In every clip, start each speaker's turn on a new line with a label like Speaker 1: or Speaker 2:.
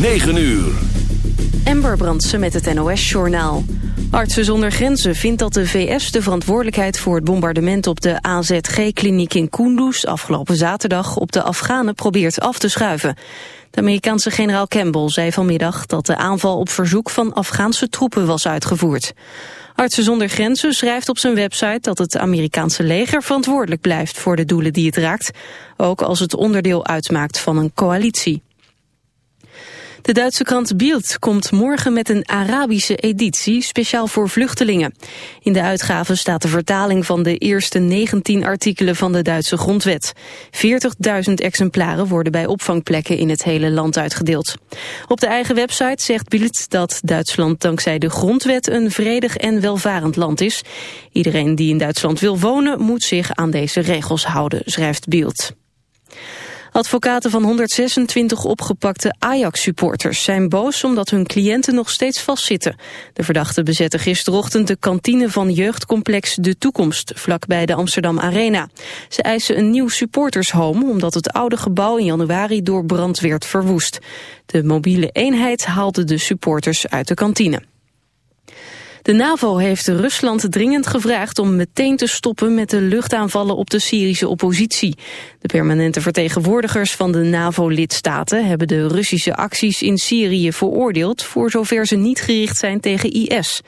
Speaker 1: 9 uur.
Speaker 2: Ember Brandsen met het NOS-journaal. Artsen zonder Grenzen vindt dat de VS de verantwoordelijkheid voor het bombardement op de AZG-kliniek in Kunduz afgelopen zaterdag op de Afghanen probeert af te schuiven. De Amerikaanse generaal Campbell zei vanmiddag dat de aanval op verzoek van Afghaanse troepen was uitgevoerd. Artsen zonder Grenzen schrijft op zijn website dat het Amerikaanse leger verantwoordelijk blijft voor de doelen die het raakt, ook als het onderdeel uitmaakt van een coalitie. De Duitse krant Bild komt morgen met een Arabische editie speciaal voor vluchtelingen. In de uitgave staat de vertaling van de eerste 19 artikelen van de Duitse grondwet. 40.000 exemplaren worden bij opvangplekken in het hele land uitgedeeld. Op de eigen website zegt Bild dat Duitsland dankzij de grondwet een vredig en welvarend land is. Iedereen die in Duitsland wil wonen moet zich aan deze regels houden, schrijft Bild. Advocaten van 126 opgepakte Ajax-supporters zijn boos omdat hun cliënten nog steeds vastzitten. De verdachten bezetten gisterochtend de kantine van jeugdcomplex De Toekomst, vlakbij de Amsterdam Arena. Ze eisen een nieuw supportershome omdat het oude gebouw in januari door brand werd verwoest. De mobiele eenheid haalde de supporters uit de kantine. De NAVO heeft Rusland dringend gevraagd om meteen te stoppen met de luchtaanvallen op de Syrische oppositie. De permanente vertegenwoordigers van de NAVO-lidstaten hebben de Russische acties in Syrië veroordeeld voor zover ze niet gericht zijn tegen IS.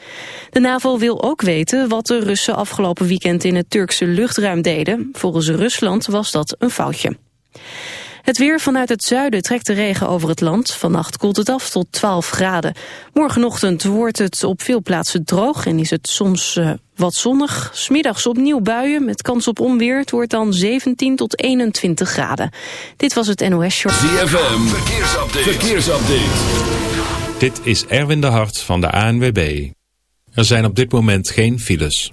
Speaker 2: De NAVO wil ook weten wat de Russen afgelopen weekend in het Turkse luchtruim deden. Volgens Rusland was dat een foutje. Het weer vanuit het zuiden trekt de regen over het land. Vannacht koelt het af tot 12 graden. Morgenochtend wordt het op veel plaatsen droog en is het soms uh, wat zonnig. Smiddags opnieuw buien met kans op onweer. Het wordt dan 17 tot 21 graden. Dit was het NOS Show.
Speaker 1: ZFM, verkeersupdate. verkeersupdate.
Speaker 3: Dit is Erwin de Hart van de ANWB. Er zijn op dit moment geen files.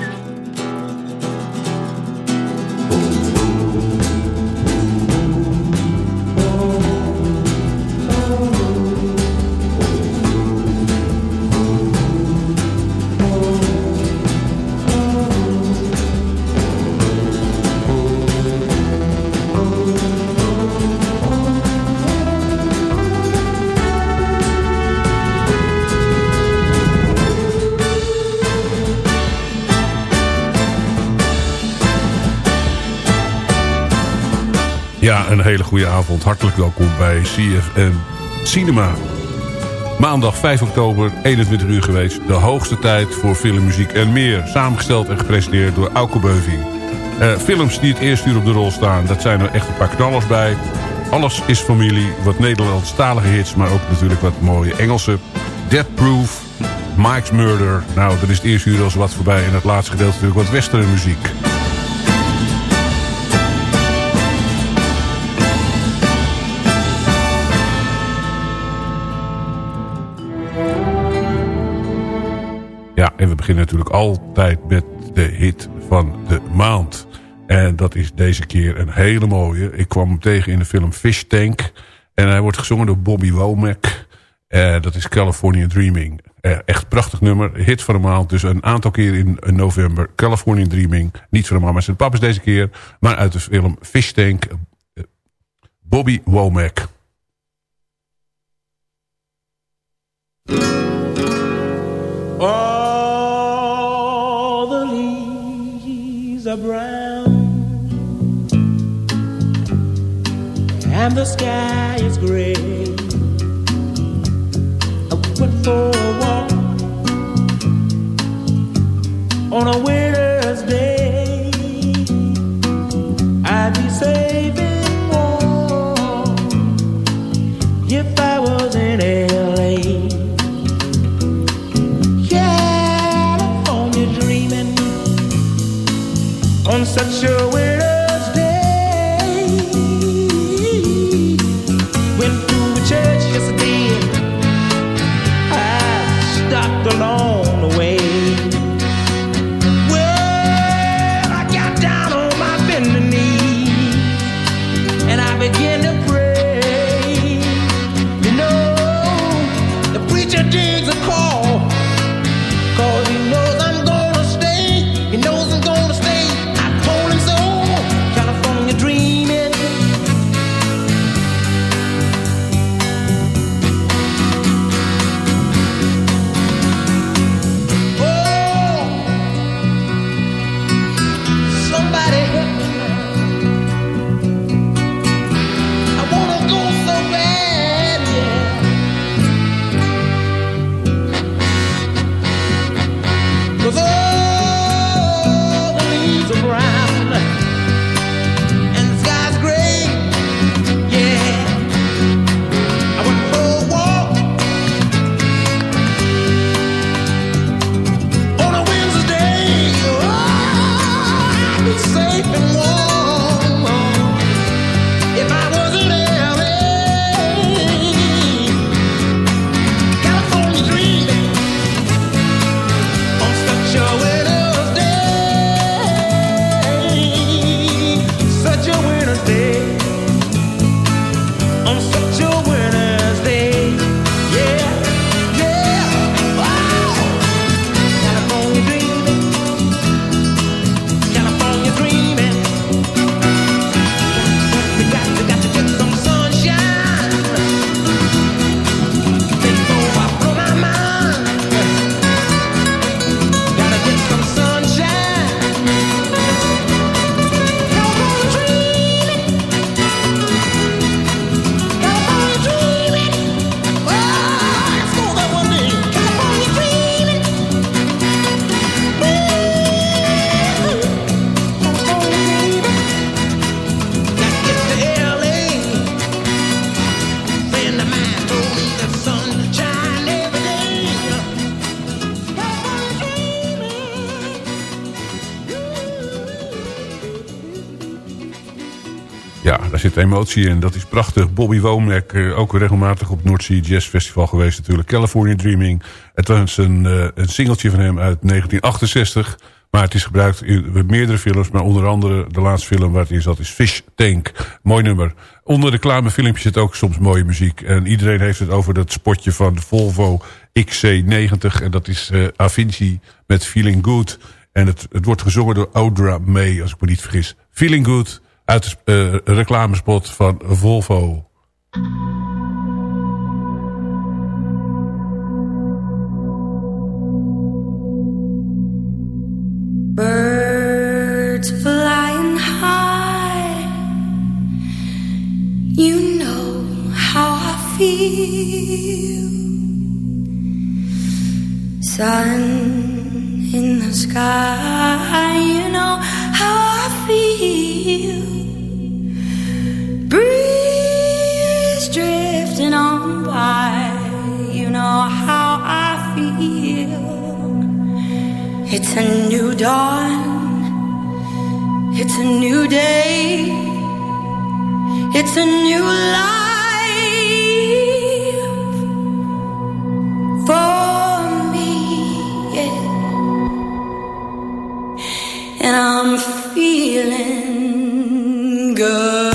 Speaker 4: Ja, een hele goede avond. Hartelijk welkom bij CFM Cinema. Maandag 5 oktober, 21 uur geweest. De hoogste tijd voor film, muziek en meer. Samengesteld en gepresenteerd door Auke Beuving. Uh, films die het eerste uur op de rol staan, dat zijn er echt een paar knallers bij. Alles is familie, wat Nederlandstalige hits, maar ook natuurlijk wat mooie Engelse. Dead Proof, Mike's Murder. Nou, dat is het eerste uur als wat voorbij. En het laatste gedeelte natuurlijk wat western muziek. En we beginnen natuurlijk altijd met de hit van de maand. En dat is deze keer een hele mooie. Ik kwam hem tegen in de film Fish Tank. En hij wordt gezongen door Bobby Womack. Uh, dat is California Dreaming. Uh, echt prachtig nummer. Hit van de maand. Dus een aantal keer in november. California Dreaming. Niet van de mama en papa's deze keer. Maar uit de film Fish Tank. Uh, Bobby Womack.
Speaker 5: All leaves brown. And the sky is gray. I went for a walk. On a winter's such a winter's
Speaker 4: Cause emotie in. Dat is prachtig. Bobby Womack, eh, ook regelmatig op North Jazz Festival geweest natuurlijk. California Dreaming. Het was een, uh, een singeltje van hem uit 1968. Maar het is gebruikt in meerdere films. Maar onder andere de laatste film waar het in zat is Fish Tank. Mooi nummer. Onder reclamefilmpjes zit ook soms mooie muziek. En iedereen heeft het over dat spotje van de Volvo XC90. En dat is uh, Avinci met Feeling Good. En het, het wordt gezongen door Audra May, als ik me niet vergis. Feeling Good uit de uh, reclamespot van Volvo.
Speaker 6: Birds flying high. You know how I feel. Sun in the sky You know how I feel drifting on by. You know how I feel. It's a new dawn. It's a new day. It's a new life for me. Yeah. And I'm feeling good.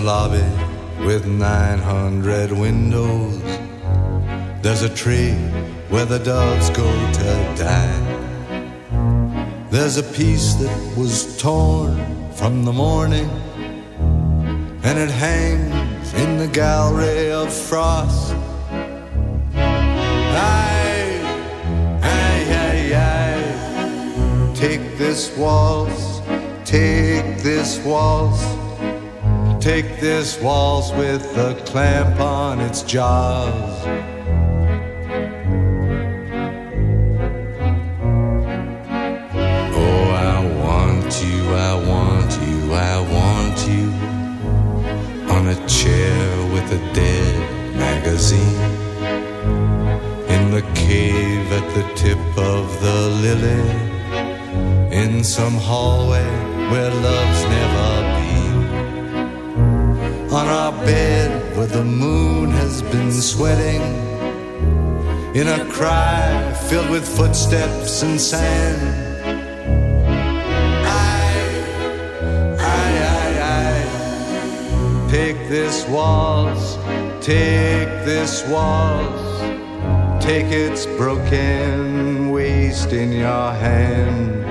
Speaker 7: Lobby with 900 windows. There's a tree where the doves go to die. There's a piece that was torn from the morning, and it hangs in the gallery of frost. Aye, aye, aye, aye. Take this waltz, take this waltz, take this waltz with a clamp on its jaws. Cry filled with footsteps and sand Aye, aye, aye. Take this waltz, take this waltz, take its broken waist in your hand.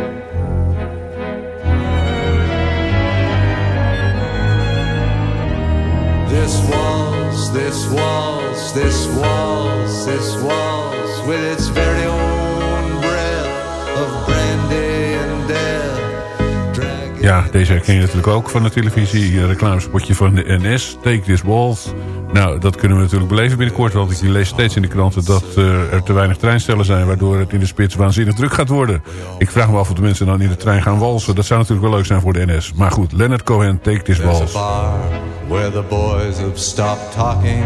Speaker 7: This waltz, this waltz, this waltz, this with its very own breath of brandy and death. Drag
Speaker 4: Ja, deze herken je natuurlijk ook van de televisie. Reclamespotje van de NS. Take this waltz. Nou, dat kunnen we natuurlijk beleven binnenkort. Want ik lees steeds in de kranten dat eh, er te weinig treinstellen zijn... waardoor het in de spits waanzinnig druk gaat worden. Ik vraag me af of de mensen dan in de trein gaan walsen. Dat zou natuurlijk wel leuk zijn voor de NS. Maar goed, Leonard Cohen, Take this waltz.
Speaker 7: where the boys have stopped talking.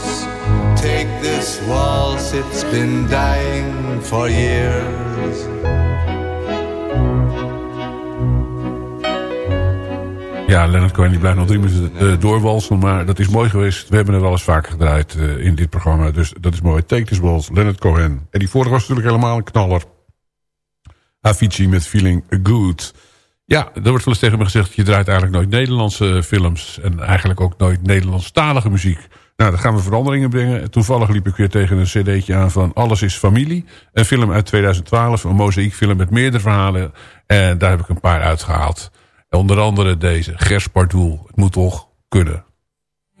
Speaker 7: take this waltz. It's been dying for years.
Speaker 4: Ja, Leonard Cohen die blijft nog drie minuten eh, doorwalsen. Maar dat is mooi geweest. We hebben er wel eens vaker gedraaid eh, in dit programma. Dus dat is mooi. Take this waltz, Leonard Cohen. En die vorige was natuurlijk helemaal een knaller. Avicii met Feeling Good. Ja, er wordt wel eens tegen me gezegd... je draait eigenlijk nooit Nederlandse films... en eigenlijk ook nooit Nederlandstalige muziek. Nou, daar gaan we veranderingen brengen. Toevallig liep ik weer tegen een cd'tje aan van Alles is Familie. Een film uit 2012, een mozaïekfilm met meerdere verhalen. En daar heb ik een paar uitgehaald. Onder andere deze, Gers Pardoel. Het moet toch kunnen.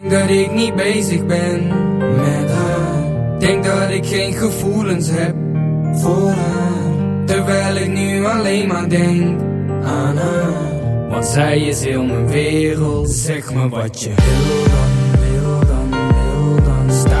Speaker 8: Dat ik niet bezig ben met haar. Denk dat ik geen gevoelens heb voor haar. Terwijl ik nu alleen maar denk aan haar. Want zij is heel mijn wereld. Zeg me wat je wil dan, dan, wil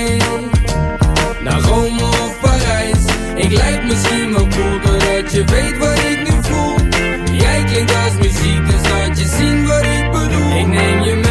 Speaker 8: Ik lijk misschien wel cool, doordat je weet wat ik nu voel. Jij klinkt als muziek, dus laat je zien wat ik bedoel. Ik neem je mee,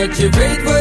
Speaker 8: Doordat je weet wat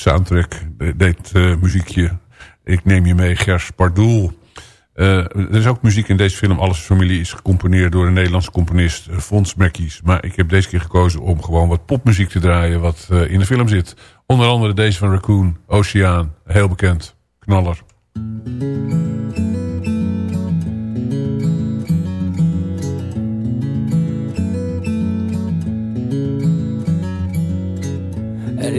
Speaker 4: soundtrack. Dit eh, muziekje. Ik neem je mee, Gers Pardoel. Eh, er is ook muziek in deze film. Alles familie is gecomponeerd door een Nederlandse componist, eh, Fons Mekkies. Maar ik heb deze keer gekozen om gewoon wat popmuziek te draaien wat in de film zit. Onder andere deze van Raccoon, Oceaan, heel bekend, knaller.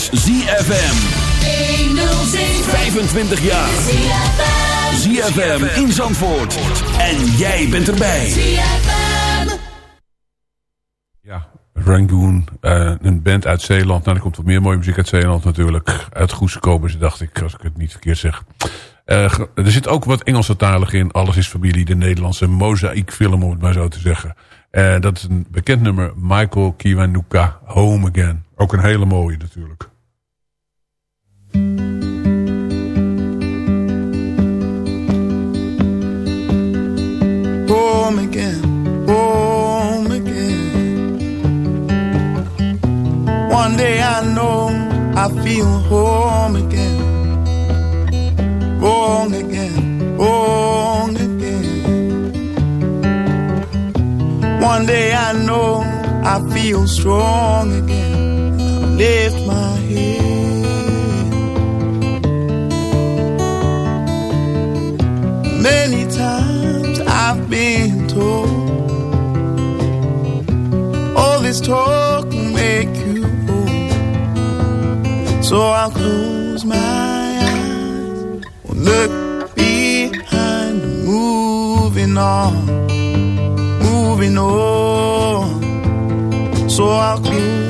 Speaker 9: is
Speaker 1: ZFM. 25 jaar. ZFM in Zandvoort. En jij bent erbij.
Speaker 4: Ja, Rangoon, eh, een band uit Zeeland. Nou, er komt wat meer mooie muziek uit Zeeland natuurlijk. Uit Goesekobers, dacht ik, als ik het niet verkeerd zeg. Eh, er zit ook wat Engelse talig in. Alles is familie, de Nederlandse mozaïekfilm, om het maar zo te zeggen. Uh, dat is een bekend nummer, Michael Kiwanuka, Home Again. Ook een hele mooie natuurlijk.
Speaker 10: Home again, home again. One day I know I feel home again. Wrong again, wrong again. One day I know I feel strong again. Lift my head. Many times I've been told all this talk will make you old. So I'll close my eyes, look behind, moving on, moving on. So I'll close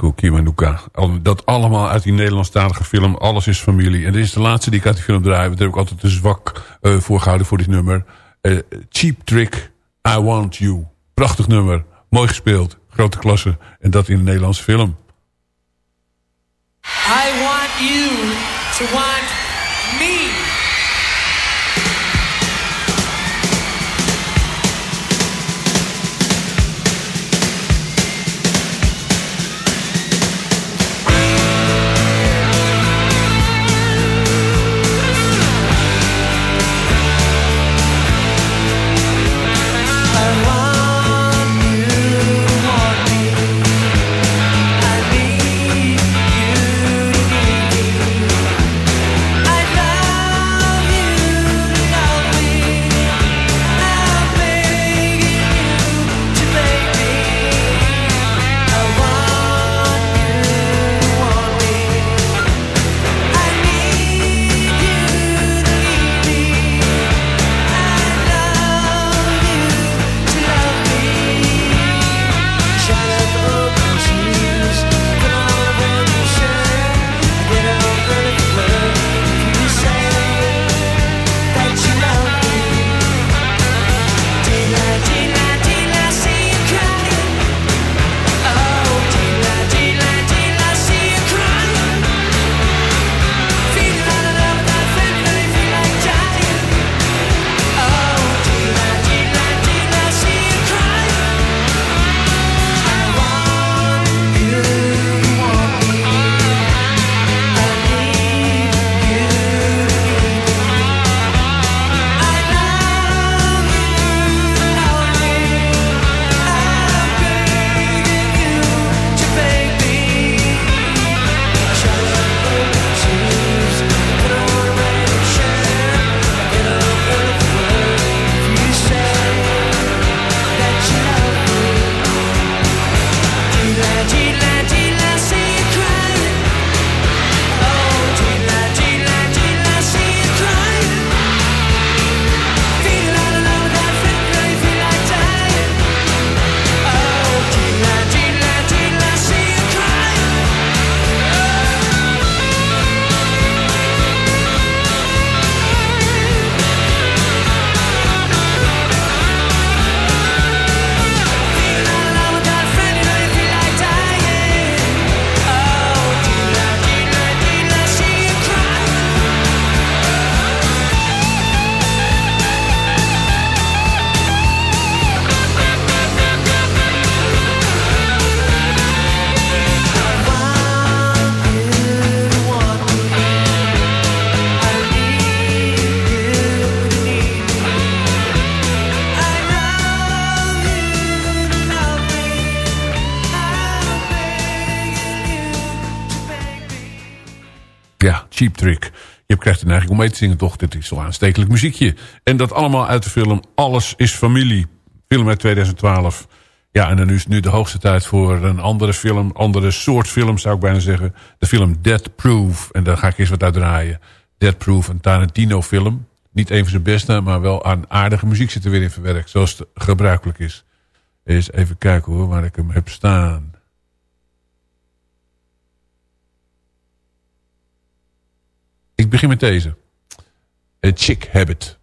Speaker 4: Michael Kiwanuka. Dat allemaal uit die Nederlandstalige film. Alles is familie. En dit is de laatste die ik uit die film draai. Daar heb ik altijd te zwak eh, voor gehouden voor dit nummer. Eh, Cheap Trick, I Want You. Prachtig nummer. Mooi gespeeld. Grote klasse. En dat in een Nederlandse film.
Speaker 11: I want you to want
Speaker 12: Trick. Je krijgt de neiging om mee te zingen, toch? Dit is wel aanstekelijk muziekje. En dat allemaal uit de film Alles is Familie. Film uit 2012. Ja, en dan is nu de hoogste tijd voor een andere film. Andere soort film, zou ik bijna zeggen. De film Dead Proof. En daar ga ik eens wat uit draaien. Dead Proof, een Tarantino film. Niet een van zijn beste, maar wel aan aardige muziek zit er weer in verwerkt. Zoals het gebruikelijk is. Eens even kijken hoor, waar ik hem heb staan. Ik begin met deze. A Chick Habit.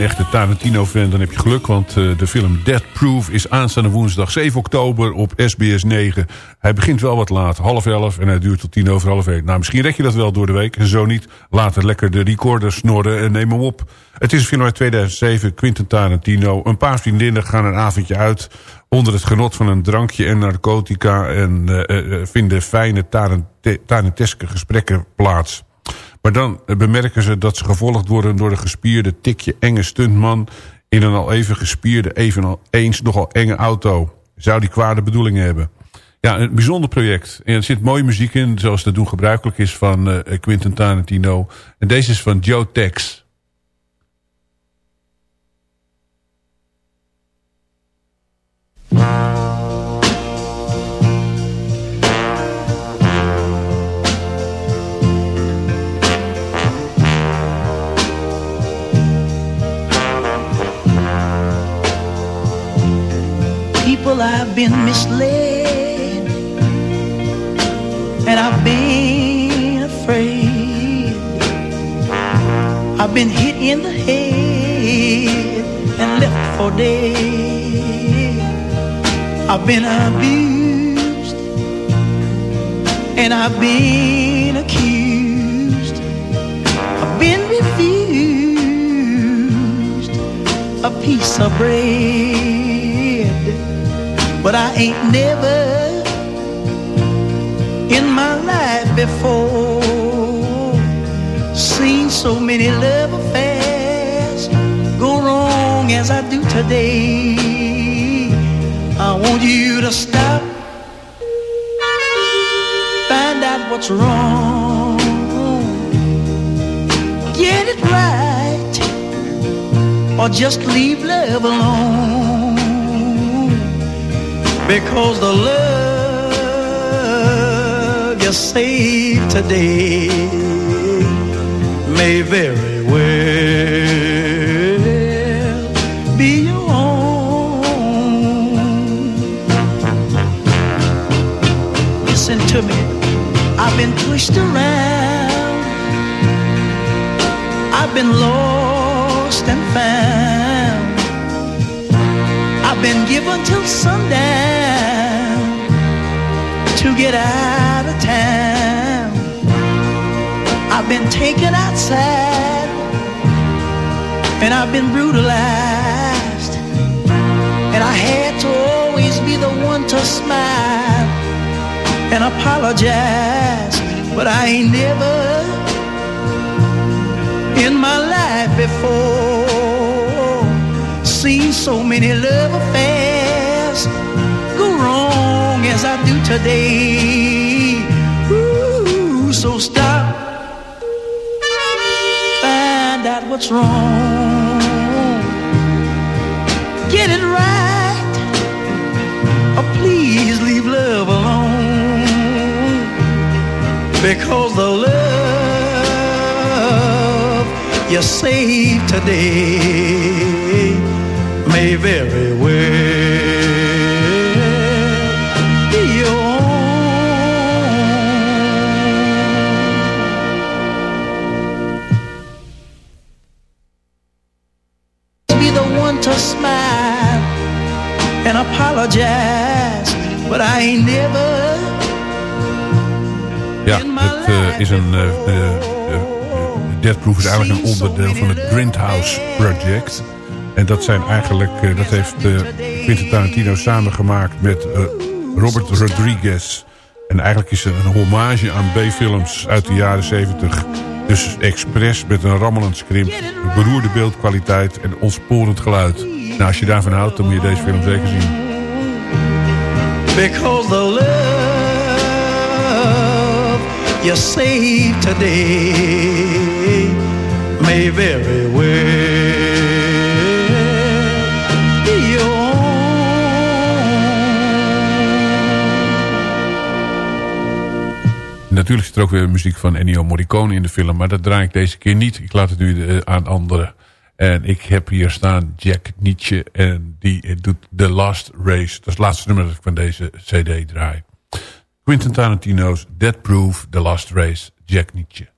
Speaker 12: Echte Tarantino-fan, dan heb je geluk. Want eh, de film Dead Proof is aanstaande woensdag 7 oktober op SBS 9. Hij begint wel wat laat, half elf. En hij duurt tot tien over half één. Nou, misschien red je dat wel door de week. En zo niet, later lekker de recorder snorren en neem hem op. Het is een film uit 2007, Quentin Tarantino. Een paar vriendinnen gaan een avondje uit... onder het genot van een drankje en narcotica... en eh, eh, vinden fijne tarante- taranteske gesprekken plaats. Maar dan bemerken ze dat ze gevolgd worden door een gespierde, tikje enge stuntman... in een al even gespierde, eveneens nogal enge auto. Zou die kwade bedoelingen hebben? Ja, een bijzonder project. En er zit mooie muziek in, zoals dat doen gebruikelijk is van eh, Quentin Tarantino. En deze is van Joe Tex.
Speaker 13: Been misled, and I've been afraid. I've been hit in the head and left for dead. I've been abused, and I've been accused. I've been refused a piece of bread but I ain't never in my life before seen so many love affairs go wrong as I do today. I want you to stop, find out what's wrong, get it right, or just leave love alone because the love you save today may very well be your own. Listen to me. I've been pushed around. I've been lost and found. I've been given till sundown to get out of town. I've been taken outside and I've been brutalized. And I had to always be the one to smile and apologize. But I ain't never in my life before seen so many love affairs as I do today. Ooh, so stop, find out what's wrong, get it right, or please leave love alone. Because the love you save today may very well apologize, but I ain't never
Speaker 4: Ja, het eh, is een... eh eh, eh, Death Proof is eigenlijk een onderdeel van het Grindhouse Project. En dat zijn eigenlijk... eh, dat heeft Quentin Tarantino samengemaakt met Robert Rodriguez. En eigenlijk is het een hommage aan B-films uit de jaren 70. Dus expres met een rammelend scrimp, beroerde beeldkwaliteit en ontsporend geluid. Nou, als je daarvan houdt, dan moet je deze film zeker zien.
Speaker 13: Because the love you today may very well be your
Speaker 4: Natuurlijk zit er ook weer muziek van Ennio Morricone in de film. Maar dat draai ik deze keer niet. Ik laat het nu eh, aan anderen. En ik heb hier staan Jack Nietzsche. En die doet The Last Race. Dat is het laatste nummer dat ik van deze cd draai. Quentin Tarantino's Dead Proof, The Last Race, Jack Nietzsche.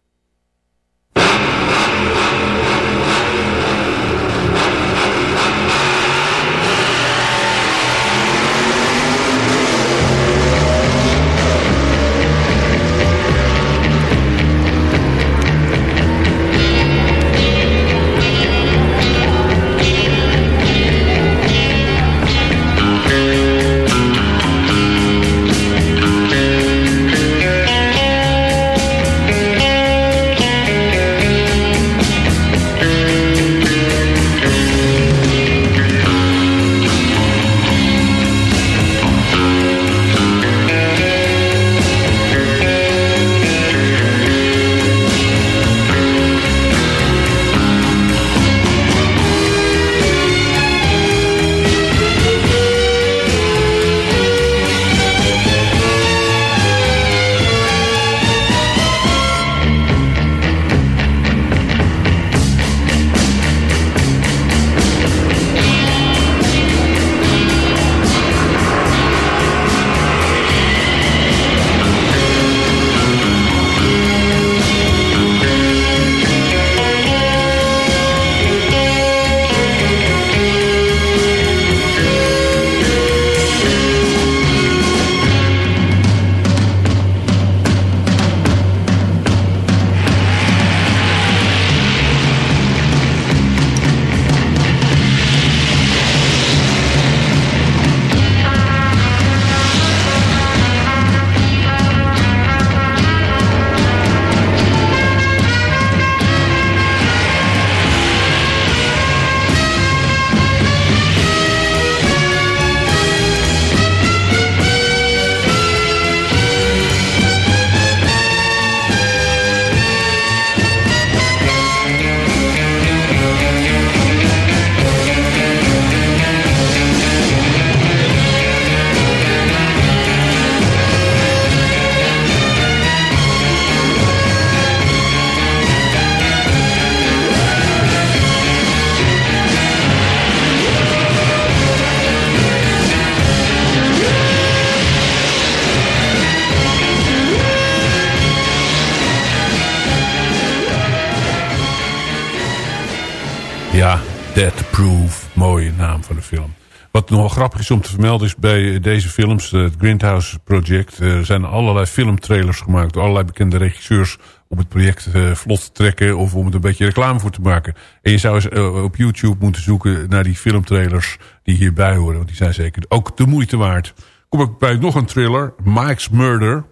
Speaker 4: Is om te vermelden is bij deze films, het Grindhouse Project, er zijn allerlei filmtrailers gemaakt door allerlei bekende regisseurs om het project eh, vlot te trekken of om het een beetje reclame voor te maken. En je zou eens eh, op YouTube moeten zoeken naar die filmtrailers die hierbij horen, want die zijn zeker ook de moeite waard. Kom ik bij nog een thriller, Mike's Murder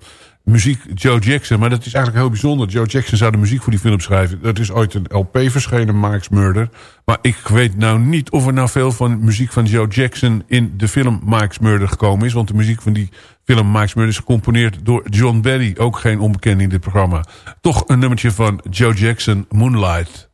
Speaker 4: muziek Joe Jackson. Maar dat is eigenlijk heel bijzonder. Joe Jackson zou de muziek voor die film schrijven. Dat is ooit een LP verschenen, Mike's Murder. Maar ik weet nou niet of er nou veel van muziek van Joe Jackson... in de film Mike's Murder gekomen is. Want de muziek van die film Mike's Murder is gecomponeerd door John Barry. Ook geen onbekende in dit programma. Toch een nummertje van Joe Jackson, Moonlight.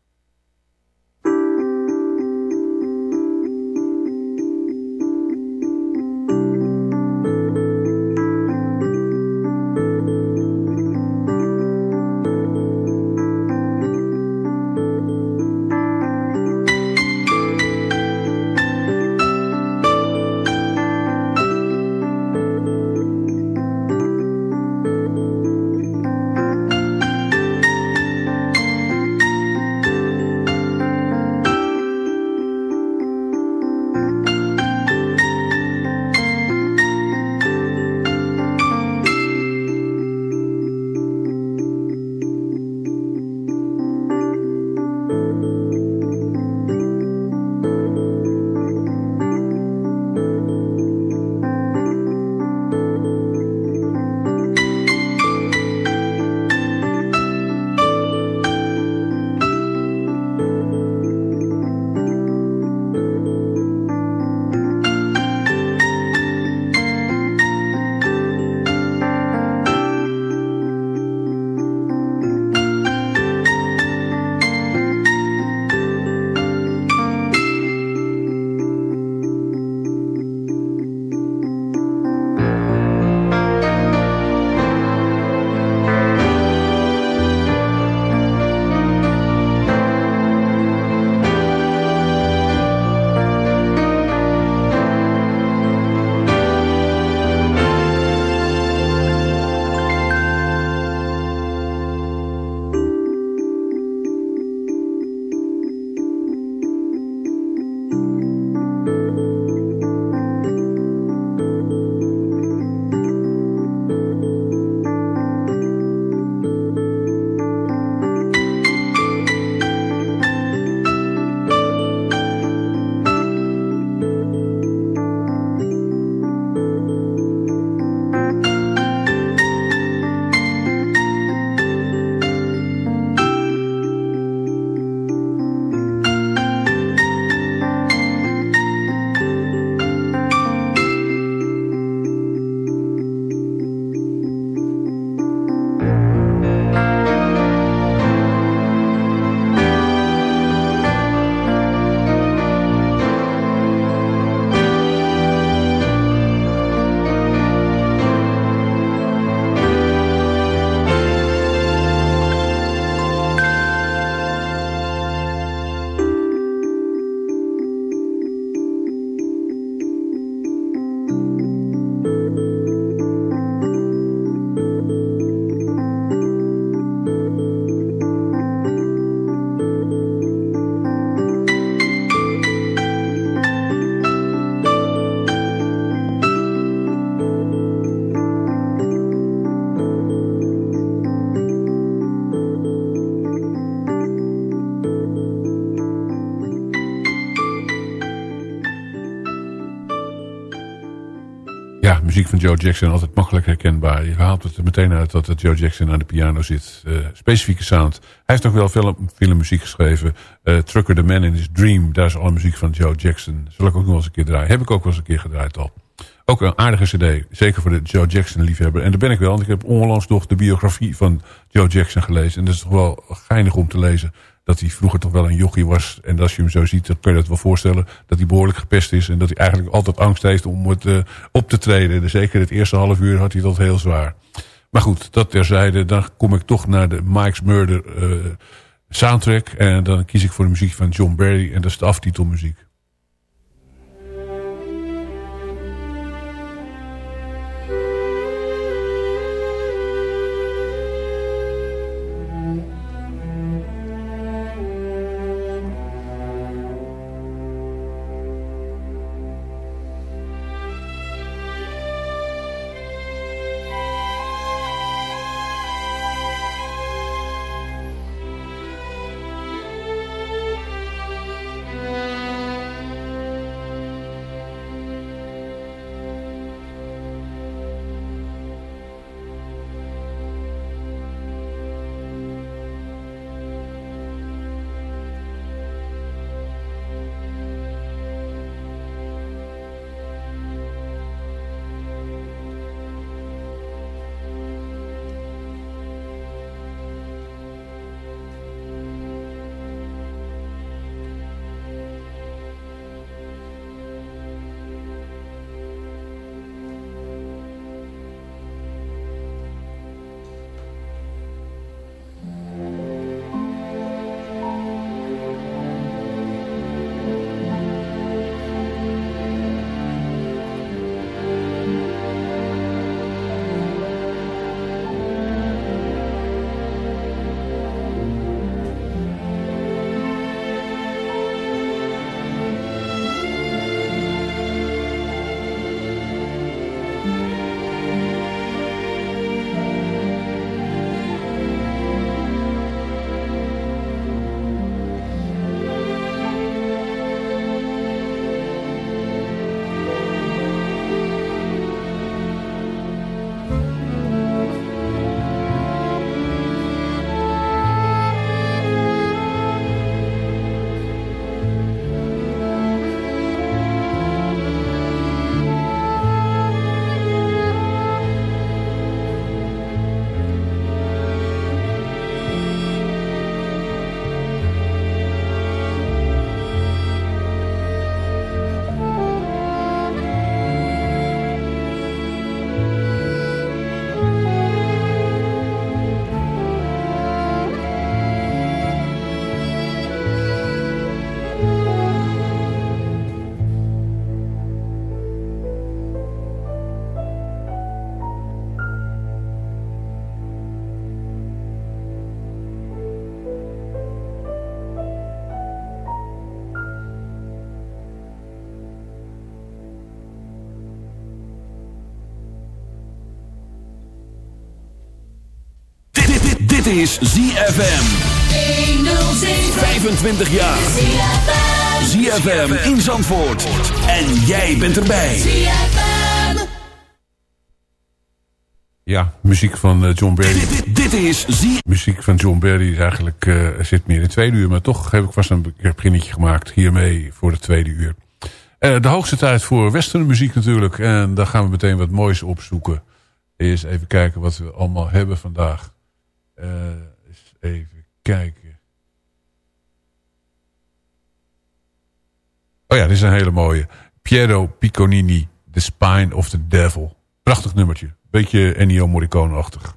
Speaker 4: Joe Jackson altijd makkelijk herkenbaar. Je haalt het er meteen uit dat Joe Jackson aan de piano zit. Uh, specifieke sound. Hij heeft nog wel veel, veel muziek geschreven. Uh, Trucker the Man in His Dream. Daar is alle muziek van Joe Jackson. Zal ik ook nog eens een keer draaien. Heb ik ook wel eens een keer gedraaid al. Ook een aardige cd. Zeker voor de Joe Jackson liefhebber. En daar ben ik wel. Want ik heb onlangs nog de biografie van Joe Jackson gelezen. En dat is toch wel geinig om te lezen dat hij vroeger toch wel een jochie was. En als je hem zo ziet, dan kun je het wel voorstellen... dat hij behoorlijk gepest is. En dat hij eigenlijk altijd angst heeft om het uh, op te treden. Dus zeker het eerste half uur had hij dat heel zwaar. Maar goed, dat terzijde. Dan kom ik toch naar de Mike's Murder uh, soundtrack. En dan kies ik voor de muziek van John Barry. En dat is de aftitelmuziek.
Speaker 1: Dit, is ZFM. 25 jaar. ZFM in Zandvoort. En jij bent erbij.
Speaker 4: Ja, muziek van eh, John Barry.
Speaker 1: Dit, dit is Z...
Speaker 4: Muziek van John Barry is eigenlijk, eh, zit meer in het tweede uur. Maar toch heb ik vast een beginnetje gemaakt hiermee voor het tweede uur. Eh, de hoogste tijd voor westernmuziek natuurlijk. En daar gaan we meteen wat moois opzoeken. Eerst even kijken wat we allemaal hebben vandaag. Eh, eens even kijken. Oh ja, dit is een hele mooie. Piero Picconini, The Spine of the Devil. Prachtig nummertje. Beetje Ennio Morricone-achtig.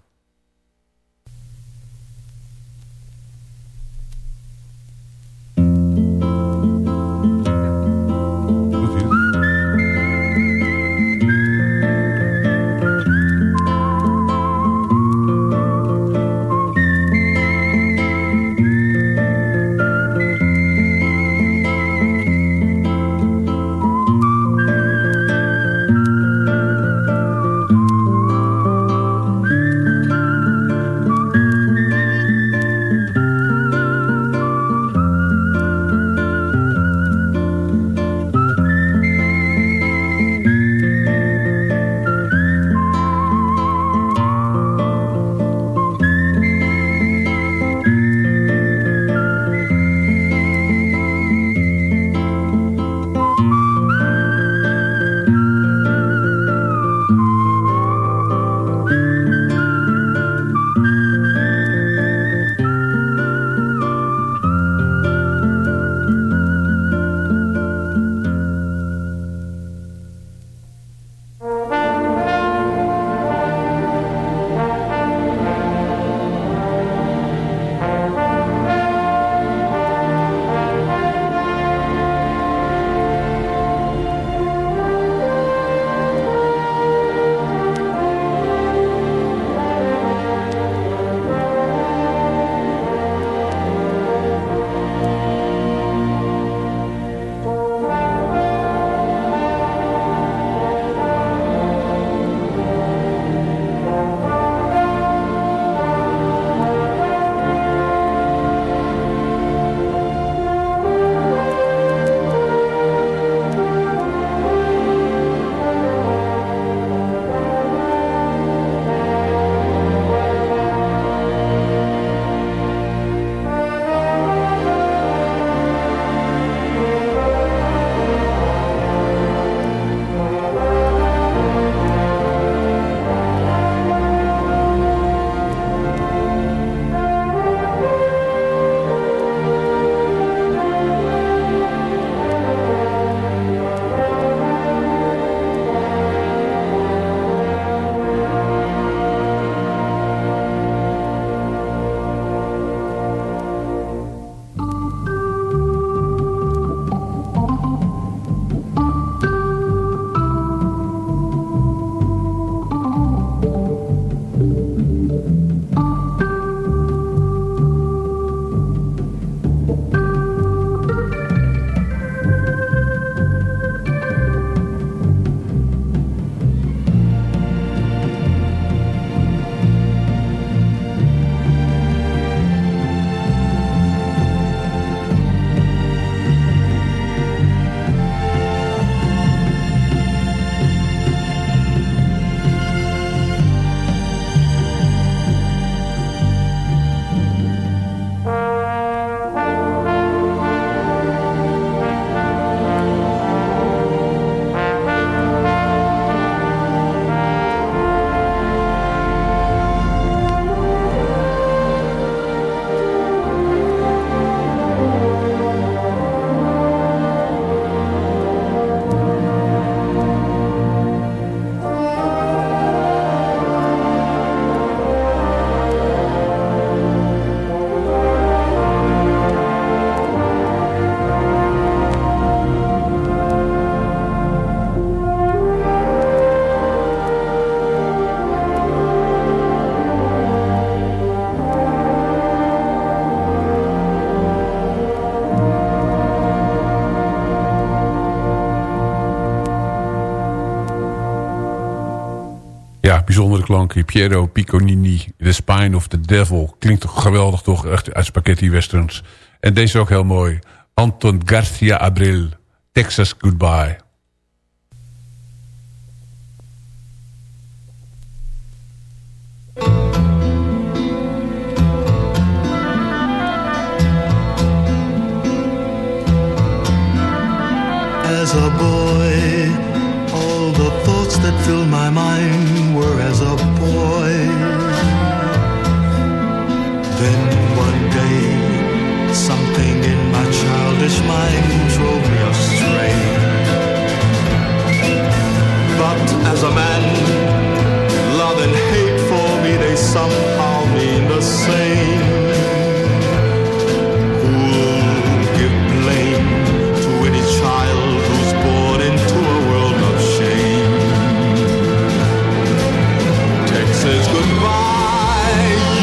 Speaker 4: Bijzondere klanken. Piero Piccolini, The Spine of the Devil. Klinkt toch geweldig toch, echt uit spaghetti westerns. En deze ook heel mooi. Anton Garcia Abril, Texas Goodbye.
Speaker 7: Texas goodbye,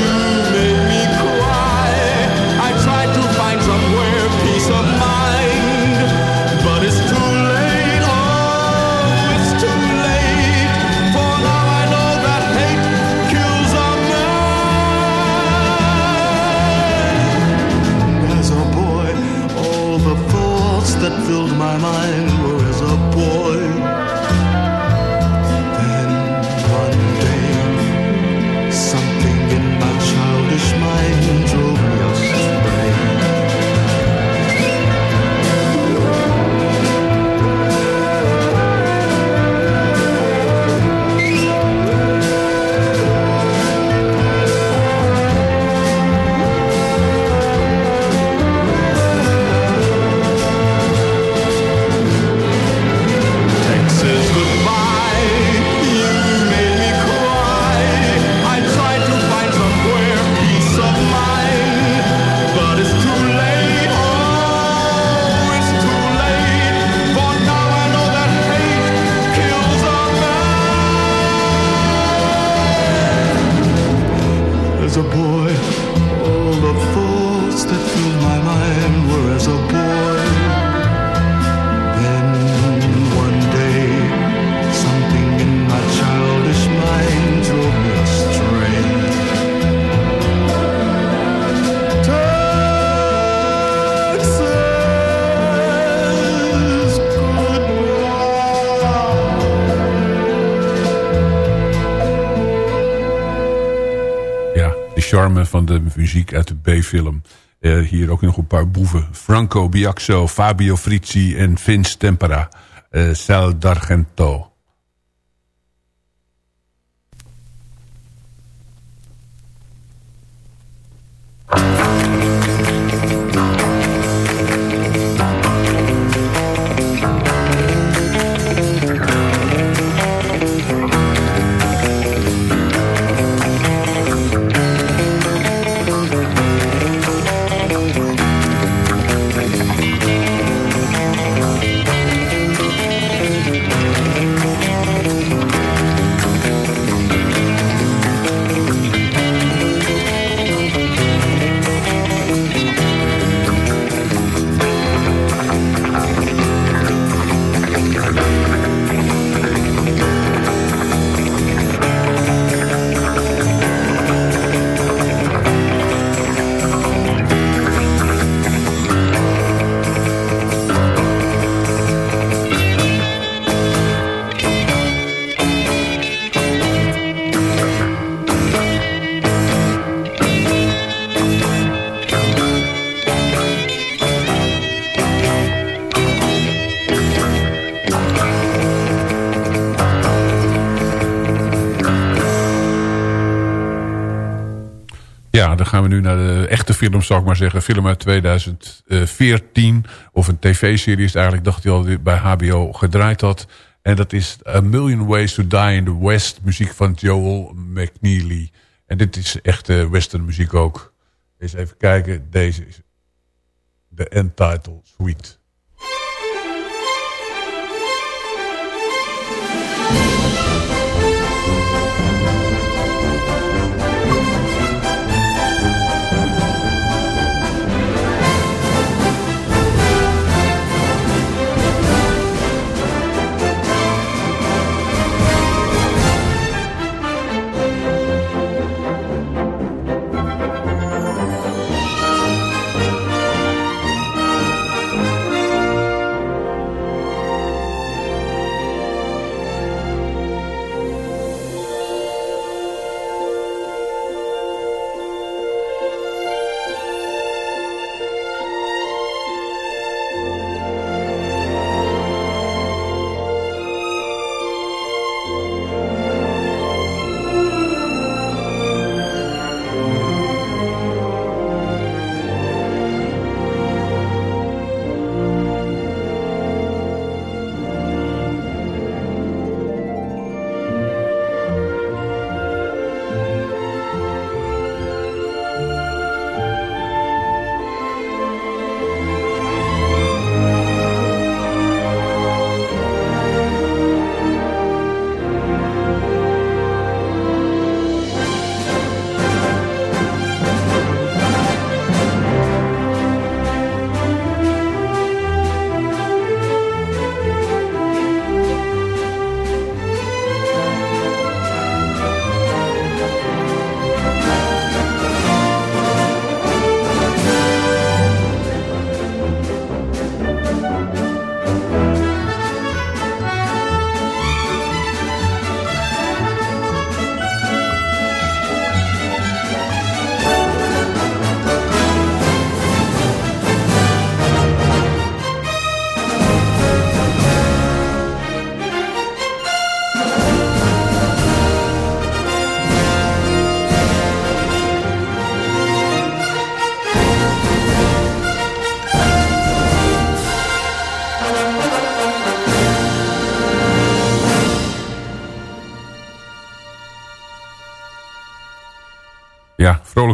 Speaker 4: charme van de muziek uit de B-film. Eh, hier ook nog een paar boeven. Franco Biaxo, Fabio Frizzi en Vince Tempera. Eh Sal d'Argento. Nu naar de echte film, zou ik maar zeggen. Film uit 2014. Of een tv-serie is eigenlijk, dacht hij al, bij HBO gedraaid had. En dat is A Million Ways to Die in the West. Muziek van Joel McNeely. En dit is echte western muziek ook. Eens even kijken. Deze is de Entitled Suite.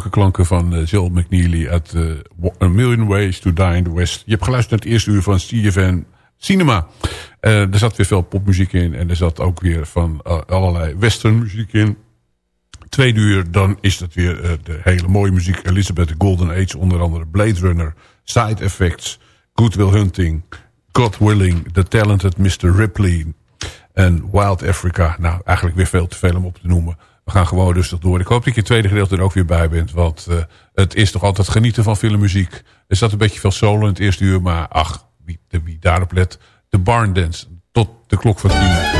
Speaker 4: Klanken van uh, Jill McNeely uit uh, A Million Ways to Die in the West. Je hebt geluisterd naar het eerste uur van CFN Cinema. Uh, er zat weer veel popmuziek in en er zat ook weer van allerlei westernmuziek in. Tweede uur, dan is dat weer de hele mooie muziek. Elizabeth Golden Age, onder andere Blade Runner, Side Effects, Good Will Hunting, God Willing, The Talented Mr. Ripley en Wild Africa. Nou, eigenlijk weer veel te veel om op te noemen. We gaan gewoon rustig door. Ik hoop dat je het tweede gedeelte er ook weer bij bent. Want uh, het is toch altijd genieten van filmmuziek. Er zat een beetje veel solo in het eerste uur. Maar ach, wie, wie daarop let. De Barn Dance. Tot de klok van tien.